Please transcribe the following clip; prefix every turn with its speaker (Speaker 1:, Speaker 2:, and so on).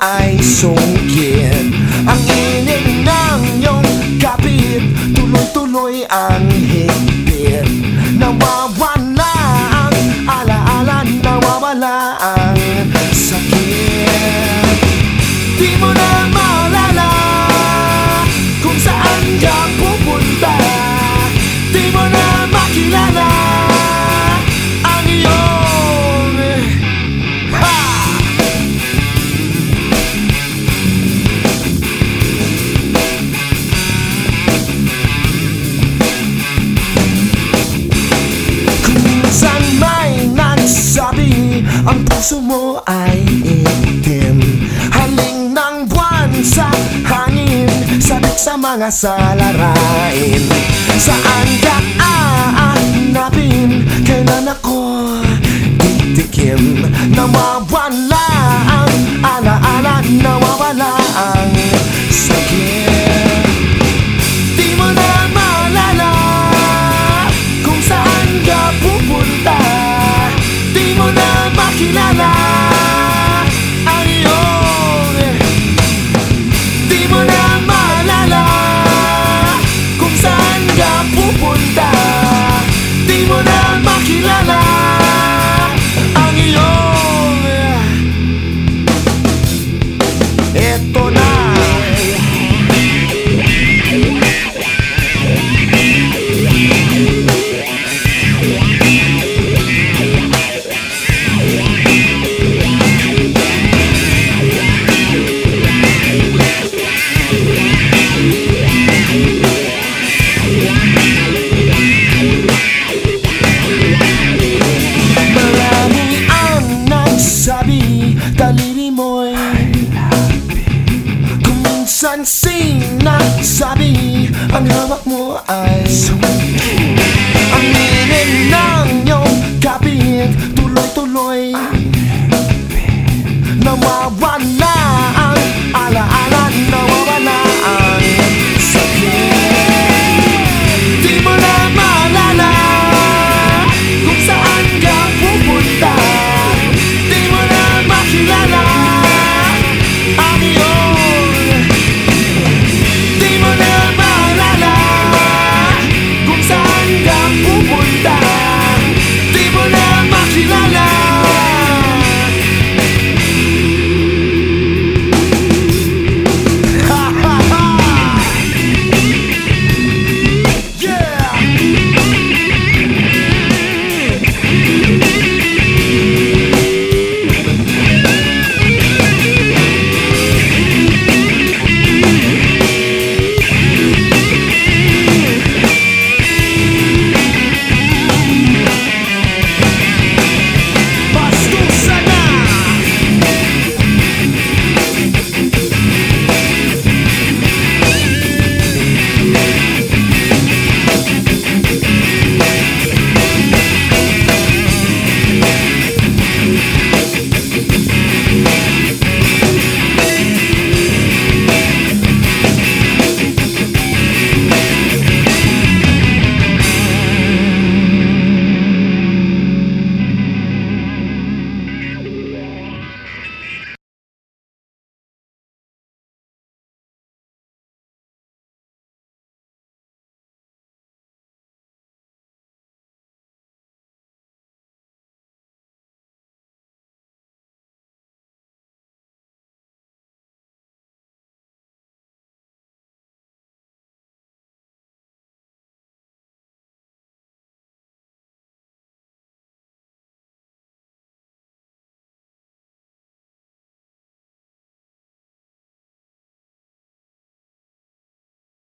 Speaker 1: ay sungkit. Ang ining ng iyong kapit Tuloy-tuloy ang higpit. Nawawala ang alaala Nawawala ang Ang puso mo ay itim. Haling ng buwan sa hangin Sabik sa mga salarain. Saan ka aanapin Kailan ako titikim Nawawala ang alaala Nawawala ang Daliri mo nagsabi Ang hawak mo ay